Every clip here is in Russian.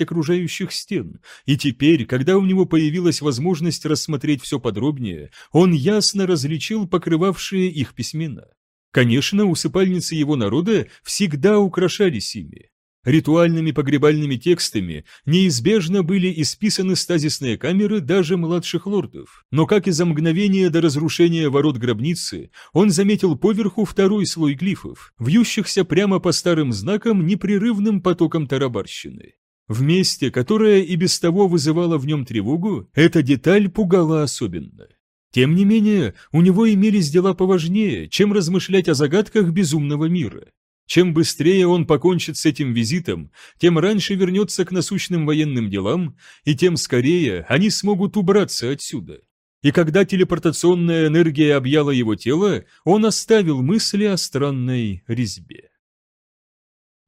окружающих стен, и теперь, когда у него появилась возможность рассмотреть все подробнее, он ясно различил покрывавшие их письмена. Конечно, усыпальницы его народа всегда украшались ими. Ритуальными погребальными текстами неизбежно были исписаны стазисные камеры даже младших лордов, но как и за мгновение до разрушения ворот гробницы, он заметил поверху второй слой глифов, вьющихся прямо по старым знакам непрерывным потоком тарабарщины. В месте, которое и без того вызывало в нем тревогу, эта деталь пугала особенно. Тем не менее, у него имелись дела поважнее, чем размышлять о загадках безумного мира. Чем быстрее он покончит с этим визитом, тем раньше вернется к насущным военным делам, и тем скорее они смогут убраться отсюда. И когда телепортационная энергия объяла его тело, он оставил мысли о странной резьбе.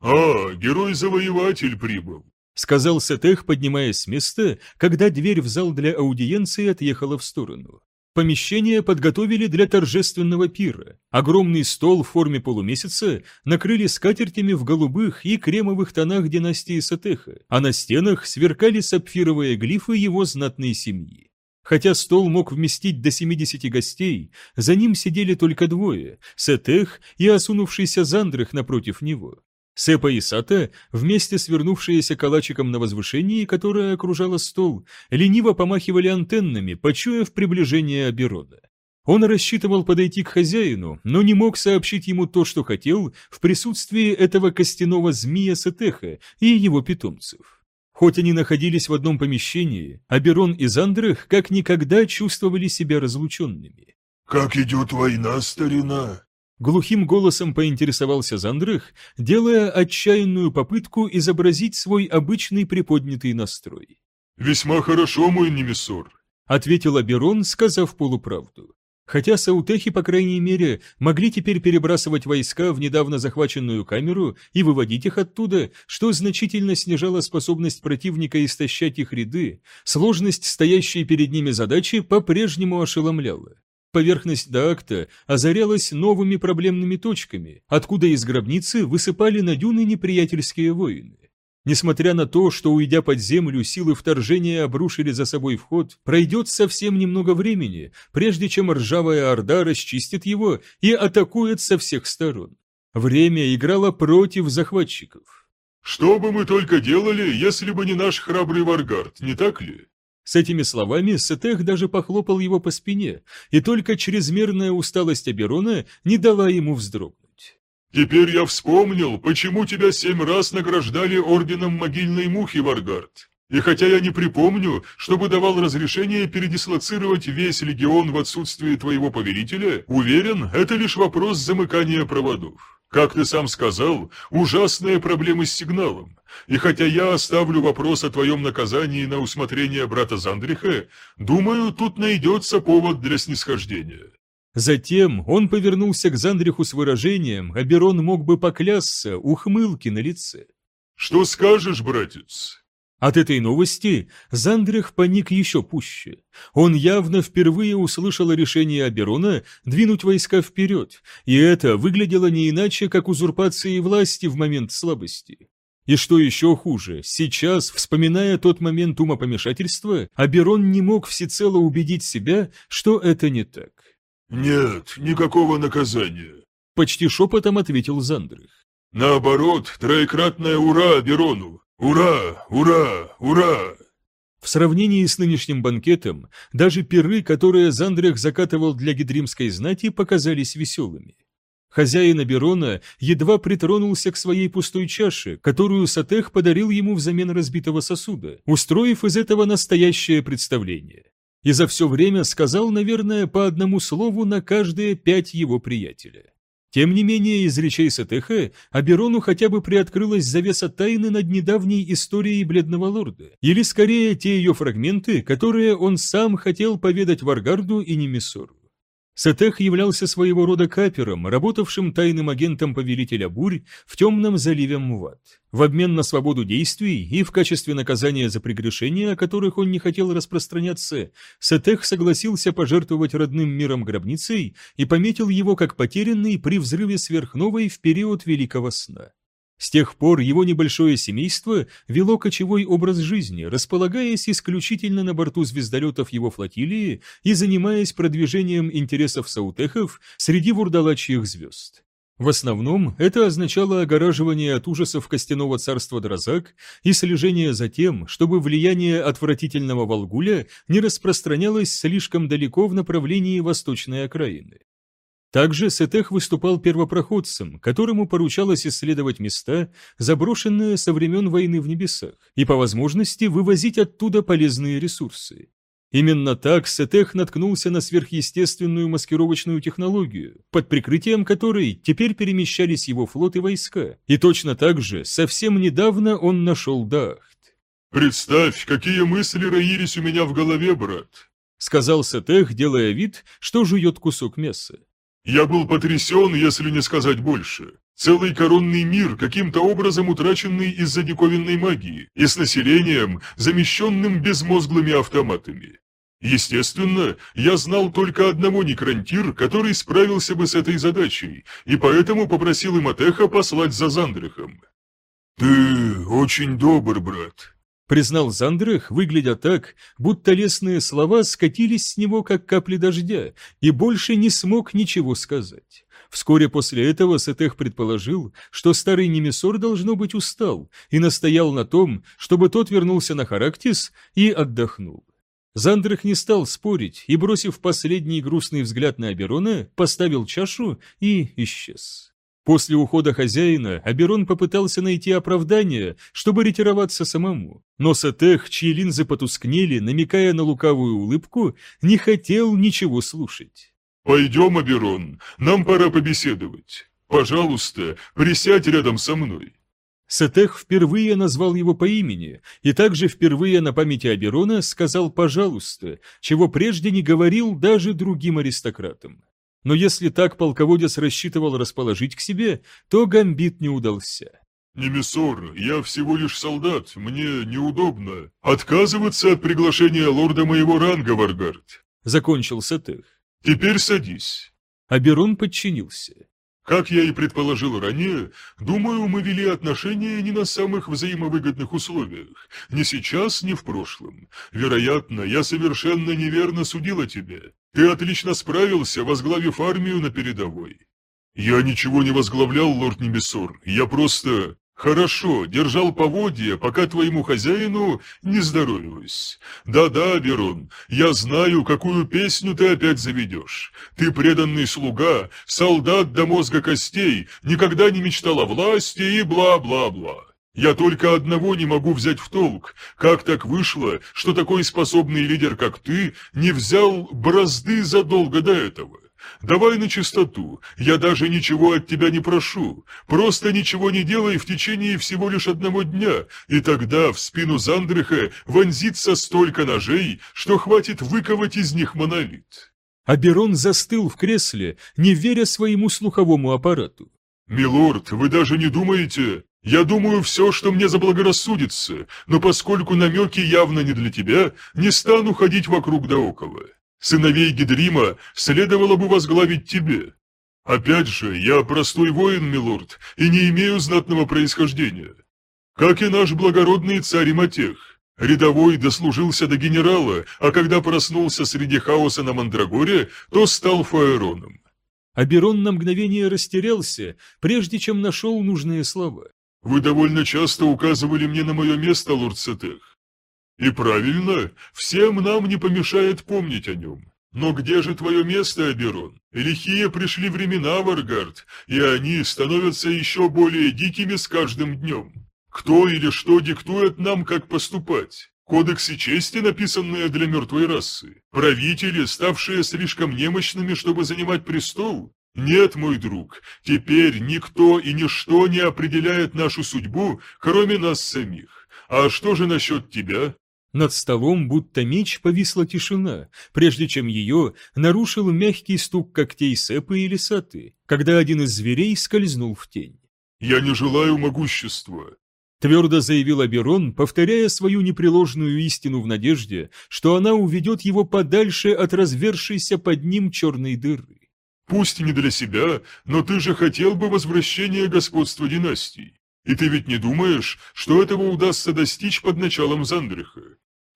«А, герой-завоеватель прибыл», — сказал Сетех, поднимаясь с места, когда дверь в зал для аудиенции отъехала в сторону. Помещение подготовили для торжественного пира. Огромный стол в форме полумесяца накрыли скатертями в голубых и кремовых тонах династии Сатеха, а на стенах сверкали сапфировые глифы его знатной семьи. Хотя стол мог вместить до 70 гостей, за ним сидели только двое – Сетех и осунувшийся Зандрах напротив него. Сепа и Сата, вместе свернувшиеся калачиком на возвышении, которое окружало стол, лениво помахивали антеннами, почуяв приближение Аберода. Он рассчитывал подойти к хозяину, но не мог сообщить ему то, что хотел, в присутствии этого костяного змея Сетеха и его питомцев. Хоть они находились в одном помещении, Аберон и Зандрах как никогда чувствовали себя разлученными. «Как идет война, старина?» Глухим голосом поинтересовался Зандрых, делая отчаянную попытку изобразить свой обычный приподнятый настрой. «Весьма хорошо, мой немесор», — ответил Аберон, сказав полуправду. Хотя саутехи, по крайней мере, могли теперь перебрасывать войска в недавно захваченную камеру и выводить их оттуда, что значительно снижало способность противника истощать их ряды, сложность стоящей перед ними задачи по-прежнему ошеломляла. Поверхность Даакта озарялась новыми проблемными точками, откуда из гробницы высыпали на дюны неприятельские воины. Несмотря на то, что, уйдя под землю, силы вторжения обрушили за собой вход, пройдет совсем немного времени, прежде чем ржавая орда расчистит его и атакует со всех сторон. Время играло против захватчиков. «Что бы мы только делали, если бы не наш храбрый Варгард, не так ли?» С этими словами Сетех даже похлопал его по спине, и только чрезмерная усталость Аберона не дала ему вздрогнуть. «Теперь я вспомнил, почему тебя семь раз награждали орденом могильной мухи, Варгард. И хотя я не припомню, чтобы давал разрешение передислоцировать весь легион в отсутствии твоего повелителя, уверен, это лишь вопрос замыкания проводов». Как ты сам сказал, ужасные проблемы с сигналом. И хотя я оставлю вопрос о твоем наказании на усмотрение брата Зандриха, думаю, тут найдется повод для снисхождения». Затем он повернулся к Зандриху с выражением, а Берон мог бы поклясться, ухмылки на лице. «Что скажешь, братец?» От этой новости Зандрих паник еще пуще. Он явно впервые услышал решение Аберона двинуть войска вперед, и это выглядело не иначе, как узурпацией власти в момент слабости. И что еще хуже, сейчас, вспоминая тот момент умопомешательства, Аберон не мог всецело убедить себя, что это не так. «Нет, никакого наказания», — почти шепотом ответил Зандрих. «Наоборот, троекратное ура Аберону! «Ура! Ура! Ура!» В сравнении с нынешним банкетом, даже пиры, которые Зандрях закатывал для гидримской знати, показались веселыми. Хозяин Аберона едва притронулся к своей пустой чаше, которую Сатех подарил ему взамен разбитого сосуда, устроив из этого настоящее представление. И за все время сказал, наверное, по одному слову на каждые пять его приятеля. Тем не менее, из речей Сатеха Аберону хотя бы приоткрылась завеса тайны над недавней историей Бледного Лорда, или скорее те ее фрагменты, которые он сам хотел поведать Варгарду и Немесору. Сатех являлся своего рода капером, работавшим тайным агентом повелителя бурь в темном заливе Муват. В обмен на свободу действий и в качестве наказания за прегрешения, о которых он не хотел распространяться, Сатех согласился пожертвовать родным миром гробницей и пометил его как потерянный при взрыве сверхновой в период Великого Сна. С тех пор его небольшое семейство вело кочевой образ жизни, располагаясь исключительно на борту звездолетов его флотилии и занимаясь продвижением интересов саутехов среди вурдалачьих звезд. В основном это означало огораживание от ужасов костяного царства Дразак и слежение за тем, чтобы влияние отвратительного Волгуля не распространялось слишком далеко в направлении восточной окраины. Также Сетех выступал первопроходцем, которому поручалось исследовать места, заброшенные со времен войны в небесах, и по возможности вывозить оттуда полезные ресурсы. Именно так Сетех наткнулся на сверхъестественную маскировочную технологию, под прикрытием которой теперь перемещались его флот и войска, и точно так же совсем недавно он нашел Дахт. «Представь, какие мысли роились у меня в голове, брат», сказал Сетех, делая вид, что жует кусок мяса. «Я был потрясен, если не сказать больше. Целый коронный мир, каким-то образом утраченный из-за диковинной магии, и с населением, замещенным безмозглыми автоматами. Естественно, я знал только одного некрантир, который справился бы с этой задачей, и поэтому попросил Иматеха послать за Зандрехом. «Ты очень добр, брат», — признал Зандрех, выглядя так, будто лесные слова скатились с него, как капли дождя, и больше не смог ничего сказать. Вскоре после этого Сетех предположил, что старый Немесор должно быть устал, и настоял на том, чтобы тот вернулся на Характис и отдохнул. Зандрах не стал спорить и, бросив последний грустный взгляд на Аберона, поставил чашу и исчез. После ухода хозяина Аберон попытался найти оправдание, чтобы ретироваться самому, но Сатех, чьи линзы потускнели, намекая на лукавую улыбку, не хотел ничего слушать. «Пойдем, Аберон, нам пора побеседовать. Пожалуйста, присядь рядом со мной». Сетех впервые назвал его по имени, и также впервые на памяти Аберона сказал «пожалуйста», чего прежде не говорил даже другим аристократам. Но если так полководец рассчитывал расположить к себе, то гамбит не удался. «Немесор, я всего лишь солдат, мне неудобно. Отказываться от приглашения лорда моего ранга, Варгард», — закончил Сетех. «Теперь садись». Аберон подчинился. Как я и предположил ранее, думаю, мы вели отношения не на самых взаимовыгодных условиях. Ни сейчас, ни в прошлом. Вероятно, я совершенно неверно судил о тебе. Ты отлично справился, возглавив армию на передовой. Я ничего не возглавлял, лорд Немесор. Я просто... «Хорошо, держал поводья, пока твоему хозяину не здоровилось. Да-да, Берон, я знаю, какую песню ты опять заведешь. Ты преданный слуга, солдат до мозга костей, никогда не мечтал о власти и бла-бла-бла. Я только одного не могу взять в толк. Как так вышло, что такой способный лидер, как ты, не взял бразды задолго до этого?» Давай на чистоту, я даже ничего от тебя не прошу. Просто ничего не делай в течение всего лишь одного дня, и тогда в спину Зандриха вонзится столько ножей, что хватит выковать из них монолит». Аберон застыл в кресле, не веря своему слуховому аппарату. «Милорд, вы даже не думаете...» Я думаю все, что мне заблагорассудится, но поскольку намеки явно не для тебя, не стану ходить вокруг да около. Сыновей Гидрима следовало бы возглавить тебе. Опять же, я простой воин, милорд, и не имею знатного происхождения. Как и наш благородный царь Матех. Рядовой дослужился до генерала, а когда проснулся среди хаоса на Мандрагоре, то стал фаэроном. Аберон на мгновение растерялся, прежде чем нашел нужные слова. «Вы довольно часто указывали мне на мое место, лорд Сетех. И правильно, всем нам не помешает помнить о нем. Но где же твое место, Аберон? Лихие пришли времена, Варгард, и они становятся еще более дикими с каждым днем. Кто или что диктует нам, как поступать? Кодексы чести, написанные для мертвой расы? Правители, ставшие слишком немощными, чтобы занимать престол? Нет, мой друг, теперь никто и ничто не определяет нашу судьбу, кроме нас самих. А что же насчет тебя? Над столом, будто меч, повисла тишина, прежде чем ее нарушил мягкий стук когтей Сэпы или Саты, когда один из зверей скользнул в тень. «Я не желаю могущества», — твердо заявил Аберон, повторяя свою непреложную истину в надежде, что она уведет его подальше от развершейся под ним черной дыры. «Пусть не для себя, но ты же хотел бы возвращения господства династий. И ты ведь не думаешь, что этого удастся достичь под началом Зандриха?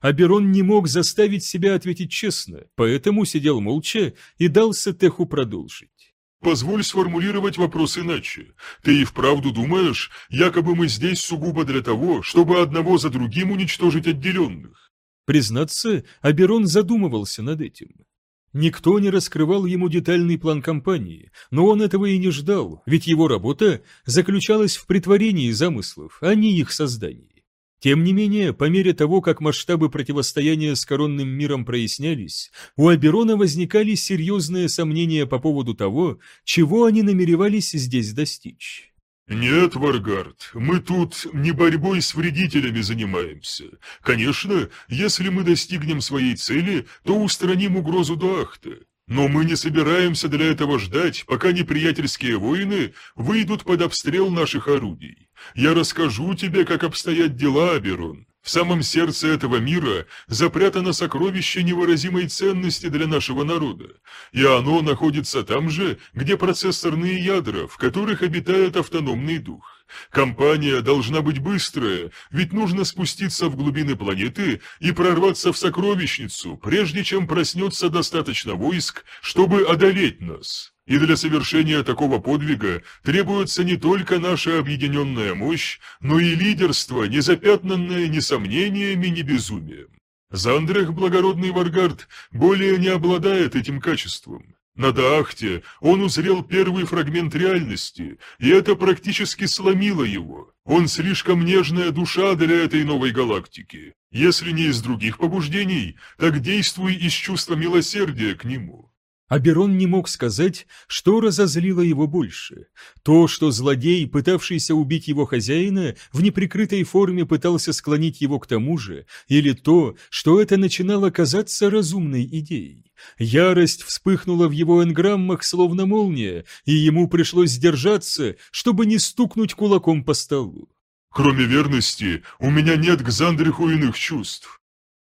Аберон не мог заставить себя ответить честно, поэтому сидел молча и дал Сетеху продолжить. Позволь сформулировать вопрос иначе. Ты и вправду думаешь, якобы мы здесь сугубо для того, чтобы одного за другим уничтожить отделенных? Признаться, Аберон задумывался над этим. Никто не раскрывал ему детальный план кампании, но он этого и не ждал, ведь его работа заключалась в притворении замыслов, а не их создании. Тем не менее, по мере того, как масштабы противостояния с коронным миром прояснялись, у Аберона возникали серьезные сомнения по поводу того, чего они намеревались здесь достичь. «Нет, Варгард, мы тут не борьбой с вредителями занимаемся. Конечно, если мы достигнем своей цели, то устраним угрозу Дуахта. Но мы не собираемся для этого ждать, пока неприятельские воины выйдут под обстрел наших орудий. Я расскажу тебе, как обстоят дела, Аберон. В самом сердце этого мира запрятано сокровище невыразимой ценности для нашего народа, и оно находится там же, где процессорные ядра, в которых обитает автономный дух. Компания должна быть быстрая, ведь нужно спуститься в глубины планеты и прорваться в сокровищницу, прежде чем проснется достаточно войск, чтобы одолеть нас. И для совершения такого подвига требуется не только наша объединенная мощь, но и лидерство, не запятнанное ни сомнениями, ни безумием. Зандрех, благородный Варгард, более не обладает этим качеством. На Даахте он узрел первый фрагмент реальности, и это практически сломило его. Он слишком нежная душа для этой новой галактики. Если не из других побуждений, так действуй из чувства милосердия к нему. Аберон не мог сказать, что разозлило его больше. То, что злодей, пытавшийся убить его хозяина, в неприкрытой форме пытался склонить его к тому же, или то, что это начинало казаться разумной идеей. Ярость вспыхнула в его энграммах, словно молния, и ему пришлось сдержаться, чтобы не стукнуть кулаком по столу. «Кроме верности, у меня нет к Зандриху иных чувств.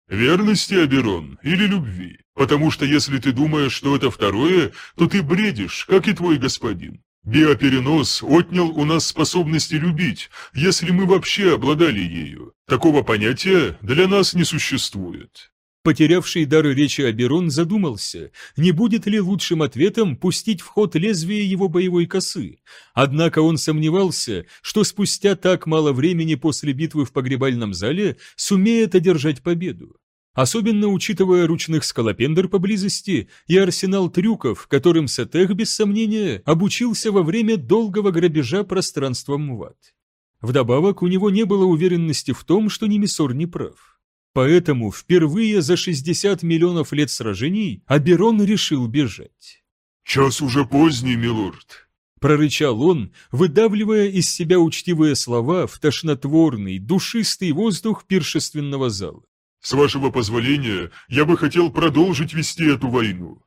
Верности, Аберон, или любви? Потому что если ты думаешь, что это второе, то ты бредишь, как и твой господин. Биоперенос отнял у нас способности любить, если мы вообще обладали ею. Такого понятия для нас не существует. Потерявший дар речи Аберон задумался, не будет ли лучшим ответом пустить в ход лезвие его боевой косы. Однако он сомневался, что спустя так мало времени после битвы в погребальном зале сумеет одержать победу. Особенно учитывая ручных скалопендр поблизости и арсенал трюков, которым Сетех, без сомнения, обучился во время долгого грабежа пространством Мват. Вдобавок, у него не было уверенности в том, что Немисор не прав. Поэтому впервые за 60 миллионов лет сражений Аберон решил бежать. «Час уже поздний, милорд», — прорычал он, выдавливая из себя учтивые слова в тошнотворный, душистый воздух пиршественного зала. «С вашего позволения, я бы хотел продолжить вести эту войну.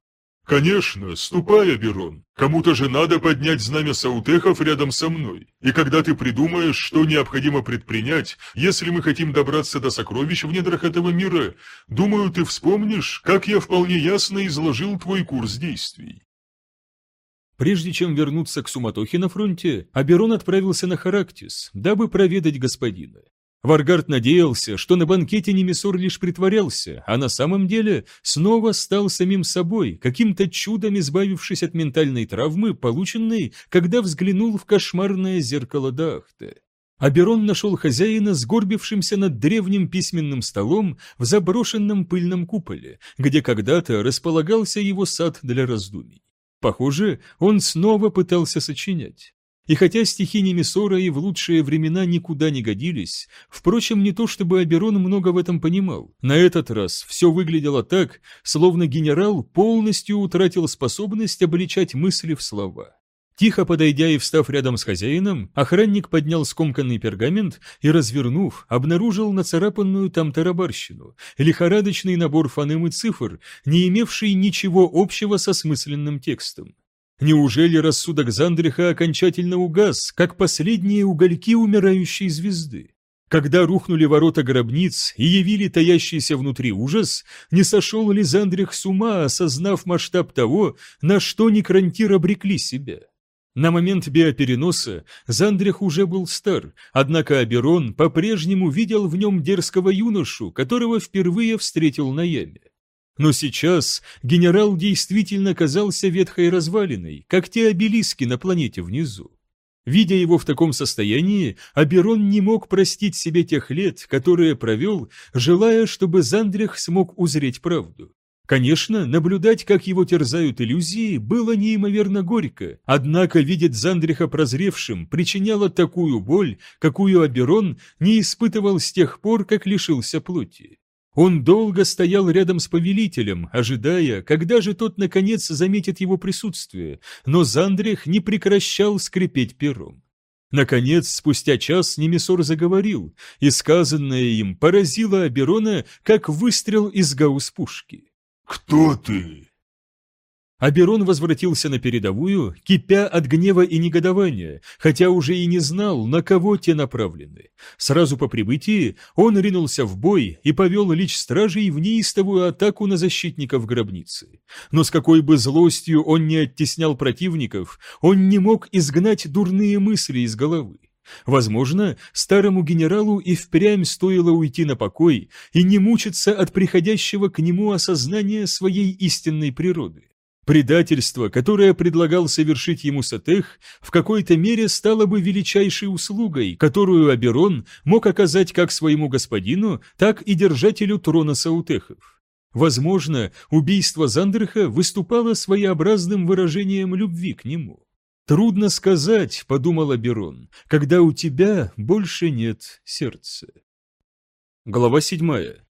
«Конечно, ступай, Аберон. Кому-то же надо поднять знамя саутехов рядом со мной. И когда ты придумаешь, что необходимо предпринять, если мы хотим добраться до сокровищ в недрах этого мира, думаю, ты вспомнишь, как я вполне ясно изложил твой курс действий». Прежде чем вернуться к суматохе на фронте, Аберон отправился на Характис, дабы проведать господина. Варгард надеялся, что на банкете Немесор лишь притворялся, а на самом деле снова стал самим собой, каким-то чудом избавившись от ментальной травмы, полученной, когда взглянул в кошмарное зеркало Дахта. Аберон нашел хозяина, сгорбившимся над древним письменным столом в заброшенном пыльном куполе, где когда-то располагался его сад для раздумий. Похоже, он снова пытался сочинять. И хотя стихи Немесора и в лучшие времена никуда не годились, впрочем, не то чтобы Аберон много в этом понимал. На этот раз все выглядело так, словно генерал полностью утратил способность обличать мысли в слова. Тихо подойдя и встав рядом с хозяином, охранник поднял скомканный пергамент и, развернув, обнаружил нацарапанную там тарабарщину, лихорадочный набор фонем и цифр, не имевший ничего общего со смысленным текстом. Неужели рассудок Зандриха окончательно угас, как последние угольки умирающей звезды? Когда рухнули ворота гробниц и явили таящийся внутри ужас, не сошел ли Зандрих с ума, осознав масштаб того, на что некрантир обрекли себя? На момент биопереноса Зандрих уже был стар, однако Аберон по-прежнему видел в нем дерзкого юношу, которого впервые встретил на яме. Но сейчас генерал действительно казался ветхой развалиной, как те обелиски на планете внизу. Видя его в таком состоянии, Аберон не мог простить себе тех лет, которые провел, желая, чтобы Зандрих смог узреть правду. Конечно, наблюдать, как его терзают иллюзии, было неимоверно горько, однако видеть Зандриха прозревшим причиняло такую боль, какую Аберон не испытывал с тех пор, как лишился плоти. Он долго стоял рядом с повелителем, ожидая, когда же тот наконец заметит его присутствие, но Зандрих не прекращал скрипеть пером. Наконец, спустя час Немесор заговорил, и сказанное им поразило Аберона, как выстрел из гаусс-пушки. «Кто ты?» Аберон возвратился на передовую, кипя от гнева и негодования, хотя уже и не знал, на кого те направлены. Сразу по прибытии он ринулся в бой и повел лич стражей в неистовую атаку на защитников гробницы. Но с какой бы злостью он не оттеснял противников, он не мог изгнать дурные мысли из головы. Возможно, старому генералу и впрямь стоило уйти на покой и не мучиться от приходящего к нему осознания своей истинной природы. Предательство, которое предлагал совершить ему Сатех, в какой-то мере стало бы величайшей услугой, которую Аберон мог оказать как своему господину, так и держателю трона Саутехов. Возможно, убийство Зандерха выступало своеобразным выражением любви к нему. «Трудно сказать», — подумал Аберон, — «когда у тебя больше нет сердца». Глава седьмая.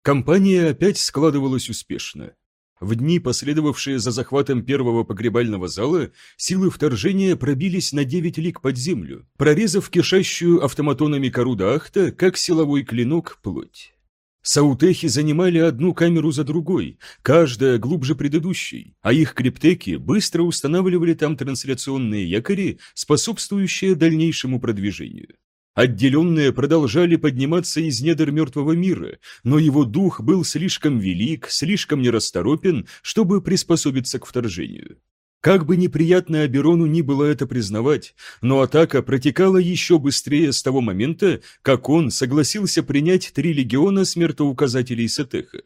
Компания опять складывалась успешно. В дни, последовавшие за захватом первого погребального зала, силы вторжения пробились на девять лиг под землю, прорезав кишащую автоматонами кору Дахта, как силовой клинок, плоть. Саутехи занимали одну камеру за другой, каждая глубже предыдущей, а их криптеки быстро устанавливали там трансляционные якори, способствующие дальнейшему продвижению. Отделенные продолжали подниматься из недр мертвого мира, но его дух был слишком велик, слишком нерасторопен, чтобы приспособиться к вторжению. Как бы неприятно Аберону ни было это признавать, но атака протекала еще быстрее с того момента, как он согласился принять три легиона смертоуказателей Сетеха.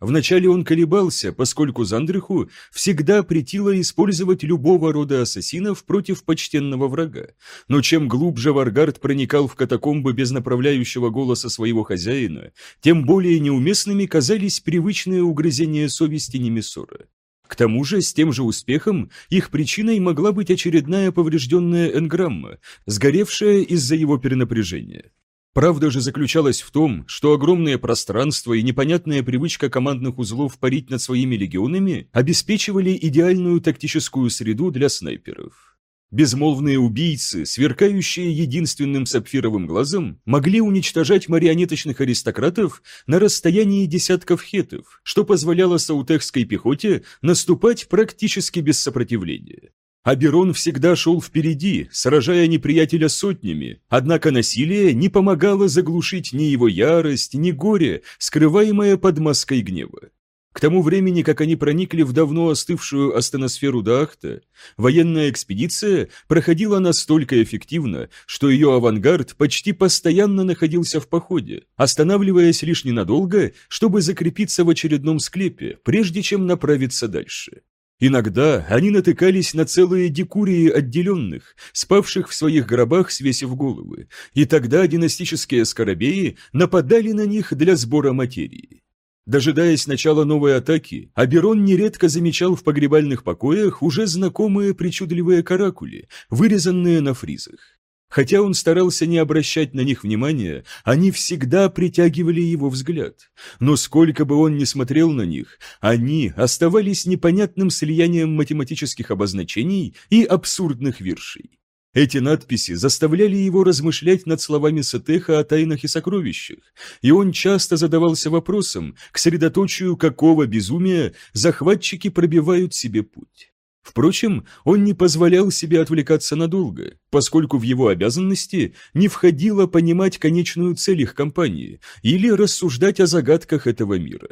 Вначале он колебался, поскольку Зандриху всегда претило использовать любого рода ассасинов против почтенного врага. Но чем глубже Варгард проникал в катакомбы без направляющего голоса своего хозяина, тем более неуместными казались привычные угрызения совести Немесора. К тому же, с тем же успехом, их причиной могла быть очередная поврежденная энграмма, сгоревшая из-за его перенапряжения. Правда же заключалась в том, что огромное пространство и непонятная привычка командных узлов парить над своими легионами обеспечивали идеальную тактическую среду для снайперов. Безмолвные убийцы, сверкающие единственным сапфировым глазом, могли уничтожать марионеточных аристократов на расстоянии десятков хетов, что позволяло саутехской пехоте наступать практически без сопротивления. Аберон всегда шел впереди, сражая неприятеля сотнями, однако насилие не помогало заглушить ни его ярость, ни горе, скрываемое под маской гнева. К тому времени, как они проникли в давно остывшую астеносферу Дахта, военная экспедиция проходила настолько эффективно, что ее авангард почти постоянно находился в походе, останавливаясь лишь ненадолго, чтобы закрепиться в очередном склепе, прежде чем направиться дальше. Иногда они натыкались на целые декурии отделенных, спавших в своих гробах, свесив головы, и тогда династические скоробеи нападали на них для сбора материи. Дожидаясь начала новой атаки, Аберон нередко замечал в погребальных покоях уже знакомые причудливые каракули, вырезанные на фризах. Хотя он старался не обращать на них внимания, они всегда притягивали его взгляд. Но сколько бы он ни смотрел на них, они оставались непонятным слиянием математических обозначений и абсурдных виршей. Эти надписи заставляли его размышлять над словами Сатеха о тайнах и сокровищах, и он часто задавался вопросом, к средоточию какого безумия захватчики пробивают себе путь. Впрочем, он не позволял себе отвлекаться надолго, поскольку в его обязанности не входило понимать конечную цель их компании или рассуждать о загадках этого мира.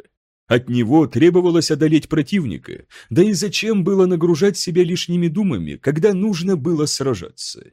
От него требовалось одолеть противника, да и зачем было нагружать себя лишними думами, когда нужно было сражаться?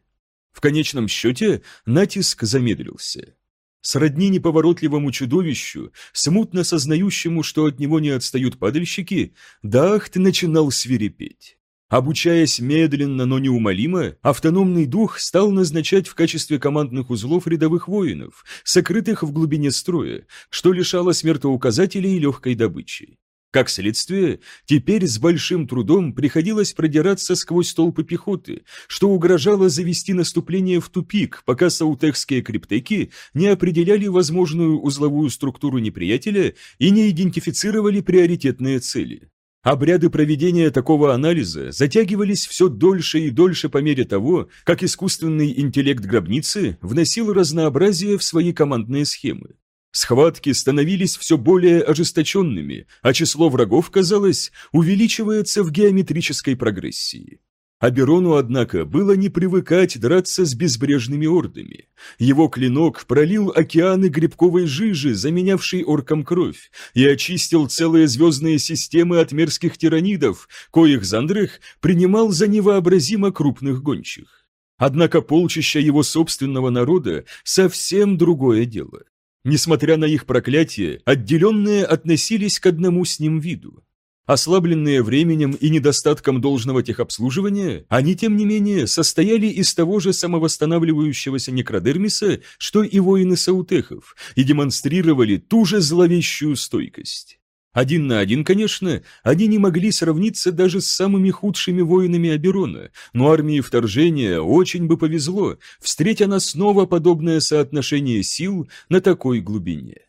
В конечном счете натиск замедлился. Сродни неповоротливому чудовищу, смутно сознающему, что от него не отстают падальщики, Дахт начинал свирепеть. Обучаясь медленно, но неумолимо, автономный дух стал назначать в качестве командных узлов рядовых воинов, сокрытых в глубине строя, что лишало смертоуказателей легкой добычи. Как следствие, теперь с большим трудом приходилось продираться сквозь толпы пехоты, что угрожало завести наступление в тупик, пока саутехские криптеки не определяли возможную узловую структуру неприятеля и не идентифицировали приоритетные цели. Обряды проведения такого анализа затягивались все дольше и дольше по мере того, как искусственный интеллект гробницы вносил разнообразие в свои командные схемы. Схватки становились все более ожесточенными, а число врагов, казалось, увеличивается в геометрической прогрессии. Аберону, однако, было не привыкать драться с безбрежными ордами. Его клинок пролил океаны грибковой жижи, заменявшей оркам кровь, и очистил целые звездные системы от мерзких тиранидов, коих Зандрых принимал за невообразимо крупных гончих. Однако полчища его собственного народа – совсем другое дело. Несмотря на их проклятие, отделенные относились к одному с ним виду. Ослабленные временем и недостатком должного техобслуживания, они, тем не менее, состояли из того же самовосстанавливающегося некродермиса, что и воины саутехов, и демонстрировали ту же зловещую стойкость. Один на один, конечно, они не могли сравниться даже с самыми худшими воинами Аберона, но армии вторжения очень бы повезло, встретя на снова подобное соотношение сил на такой глубине.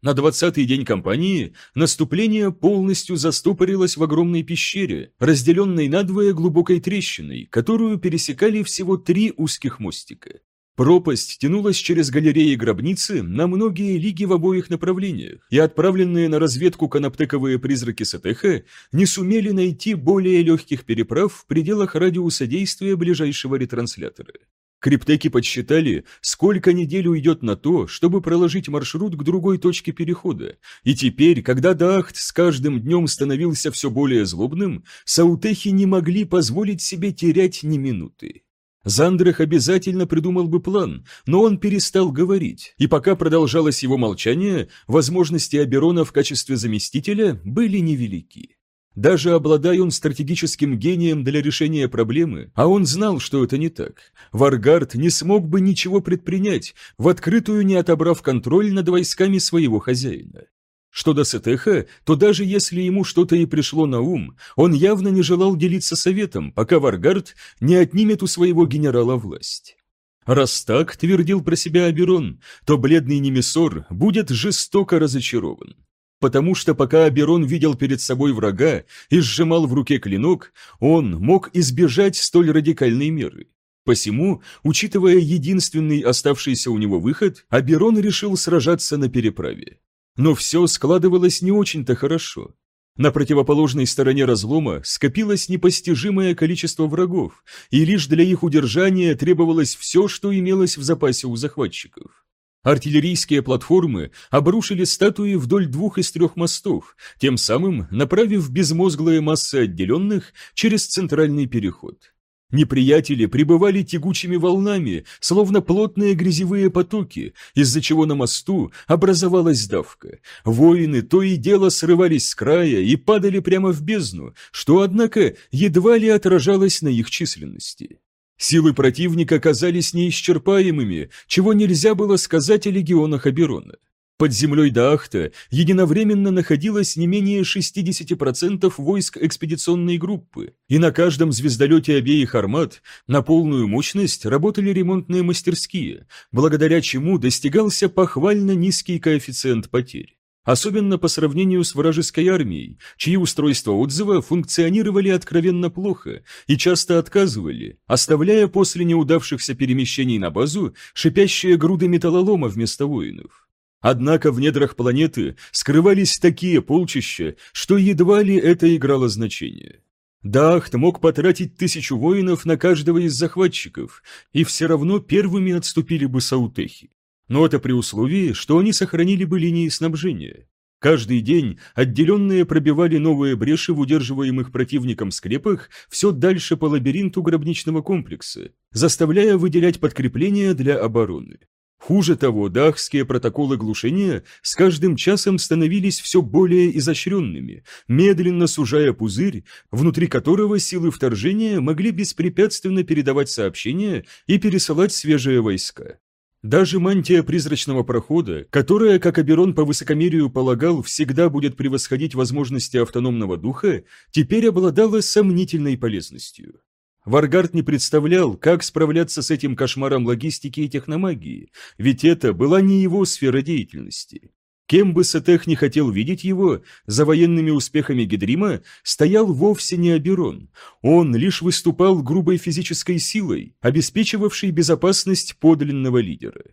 На двадцатый день кампании наступление полностью застопорилось в огромной пещере, разделенной надвое глубокой трещиной, которую пересекали всего три узких мостика. Пропасть тянулась через галереи гробницы на многие лиги в обоих направлениях, и отправленные на разведку канаптековые призраки Сатеха не сумели найти более легких переправ в пределах радиуса действия ближайшего ретранслятора. Криптеки подсчитали, сколько недель уйдет на то, чтобы проложить маршрут к другой точке перехода, и теперь, когда Дахт с каждым днем становился все более злобным, саутехи не могли позволить себе терять ни минуты. Зандрах обязательно придумал бы план, но он перестал говорить, и пока продолжалось его молчание, возможности Аберона в качестве заместителя были невелики. Даже обладая он стратегическим гением для решения проблемы, а он знал, что это не так, Варгард не смог бы ничего предпринять, в открытую не отобрав контроль над войсками своего хозяина. Что до Сетеха, то даже если ему что-то и пришло на ум, он явно не желал делиться советом, пока Варгард не отнимет у своего генерала власть. Раз так, твердил про себя Аберон, то бледный Немесор будет жестоко разочарован потому что пока Аберон видел перед собой врага и сжимал в руке клинок, он мог избежать столь радикальной меры. Посему, учитывая единственный оставшийся у него выход, Аберон решил сражаться на переправе. Но все складывалось не очень-то хорошо. На противоположной стороне разлома скопилось непостижимое количество врагов, и лишь для их удержания требовалось все, что имелось в запасе у захватчиков. Артиллерийские платформы обрушили статуи вдоль двух из трех мостов, тем самым направив безмозглые массы отделенных через центральный переход. Неприятели прибывали тягучими волнами, словно плотные грязевые потоки, из-за чего на мосту образовалась давка. Воины то и дело срывались с края и падали прямо в бездну, что, однако, едва ли отражалось на их численности. Силы противника казались неисчерпаемыми, чего нельзя было сказать о легионах Аберона. Под землей Даахта единовременно находилось не менее 60% войск экспедиционной группы, и на каждом звездолете обеих армат на полную мощность работали ремонтные мастерские, благодаря чему достигался похвально низкий коэффициент потерь особенно по сравнению с вражеской армией, чьи устройства отзыва функционировали откровенно плохо и часто отказывали, оставляя после неудавшихся перемещений на базу шипящие груды металлолома вместо воинов. Однако в недрах планеты скрывались такие полчища, что едва ли это играло значение. Дахт мог потратить тысячу воинов на каждого из захватчиков, и все равно первыми отступили бы саутехи но это при условии, что они сохранили бы линии снабжения. Каждый день отделенные пробивали новые бреши в удерживаемых противником скрепах все дальше по лабиринту гробничного комплекса, заставляя выделять подкрепления для обороны. Хуже того, дахские протоколы глушения с каждым часом становились все более изощренными, медленно сужая пузырь, внутри которого силы вторжения могли беспрепятственно передавать сообщения и пересылать свежие войска. Даже мантия призрачного прохода, которая, как Аберон по высокомерию полагал, всегда будет превосходить возможности автономного духа, теперь обладала сомнительной полезностью. Варгард не представлял, как справляться с этим кошмаром логистики и техномагии, ведь это была не его сфера деятельности. Кем бы Сатех не хотел видеть его, за военными успехами Гедрима стоял вовсе не Аберон. Он лишь выступал грубой физической силой, обеспечивавшей безопасность подлинного лидера.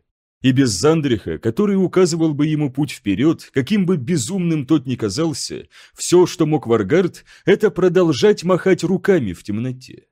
И без Зандриха, который указывал бы ему путь вперед, каким бы безумным тот ни казался, все, что мог Варгард, это продолжать махать руками в темноте.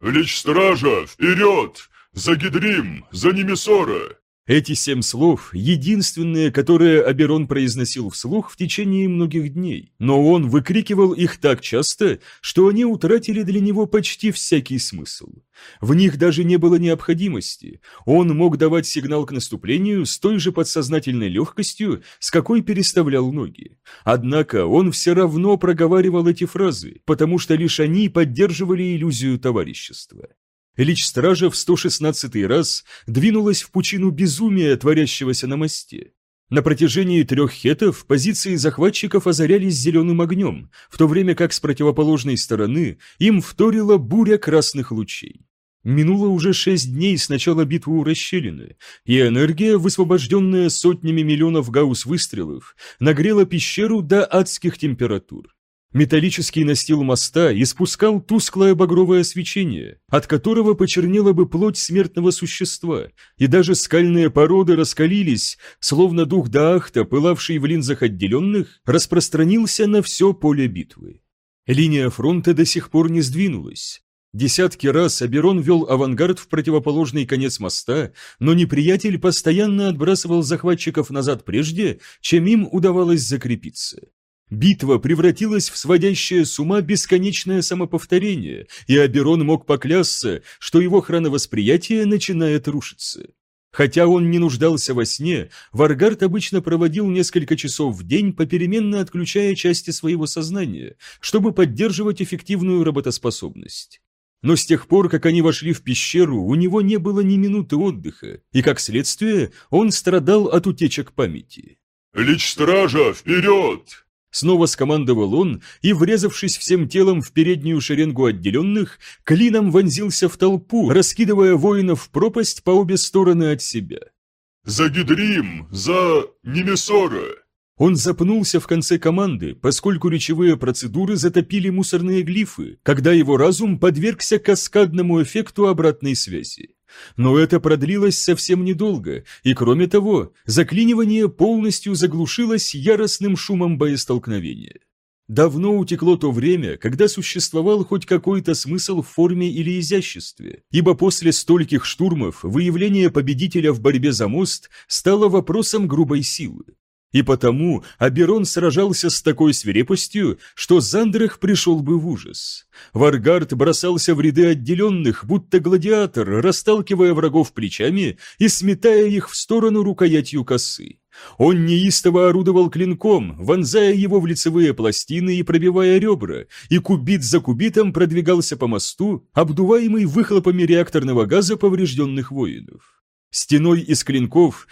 «Лич стража, вперед! За Гидрим, за Немесора!» Эти семь слов – единственные, которые Аберон произносил вслух в течение многих дней, но он выкрикивал их так часто, что они утратили для него почти всякий смысл. В них даже не было необходимости, он мог давать сигнал к наступлению с той же подсознательной легкостью, с какой переставлял ноги. Однако он все равно проговаривал эти фразы, потому что лишь они поддерживали иллюзию товарищества. Лич стража в 116 раз двинулась в пучину безумия, творящегося на мосте. На протяжении трех хетов позиции захватчиков озарялись зеленым огнем, в то время как с противоположной стороны им вторила буря красных лучей. Минуло уже шесть дней с начала битвы у расщелины, и энергия, высвобожденная сотнями миллионов гаусс выстрелов, нагрела пещеру до адских температур. Металлический настил моста испускал тусклое багровое свечение, от которого почернела бы плоть смертного существа, и даже скальные породы раскалились, словно дух Даахта, пылавший в линзах отделенных, распространился на все поле битвы. Линия фронта до сих пор не сдвинулась. Десятки раз Аберон вел авангард в противоположный конец моста, но неприятель постоянно отбрасывал захватчиков назад прежде, чем им удавалось закрепиться. Битва превратилась в сводящее с ума бесконечное самоповторение, и Аберон мог поклясться, что его хроновосприятие начинает рушиться. Хотя он не нуждался во сне, Варгард обычно проводил несколько часов в день, попеременно отключая части своего сознания, чтобы поддерживать эффективную работоспособность. Но с тех пор, как они вошли в пещеру, у него не было ни минуты отдыха, и, как следствие, он страдал от утечек памяти. «Лич стража, вперед!» Снова скомандовал он и, врезавшись всем телом в переднюю шеренгу отделенных, клином вонзился в толпу, раскидывая воинов в пропасть по обе стороны от себя. «За Гидрим! За Немесора!» Он запнулся в конце команды, поскольку речевые процедуры затопили мусорные глифы, когда его разум подвергся каскадному эффекту обратной связи. Но это продлилось совсем недолго, и кроме того, заклинивание полностью заглушилось яростным шумом боестолкновения. Давно утекло то время, когда существовал хоть какой-то смысл в форме или изяществе, ибо после стольких штурмов выявление победителя в борьбе за мост стало вопросом грубой силы. И потому Аберон сражался с такой свирепостью, что Зандрах пришел бы в ужас. Варгард бросался в ряды отделенных, будто гладиатор, расталкивая врагов плечами и сметая их в сторону рукоятью косы. Он неистово орудовал клинком, вонзая его в лицевые пластины и пробивая ребра, и кубит за кубитом продвигался по мосту, обдуваемый выхлопами реакторного газа поврежденных воинов. Стеной из клинков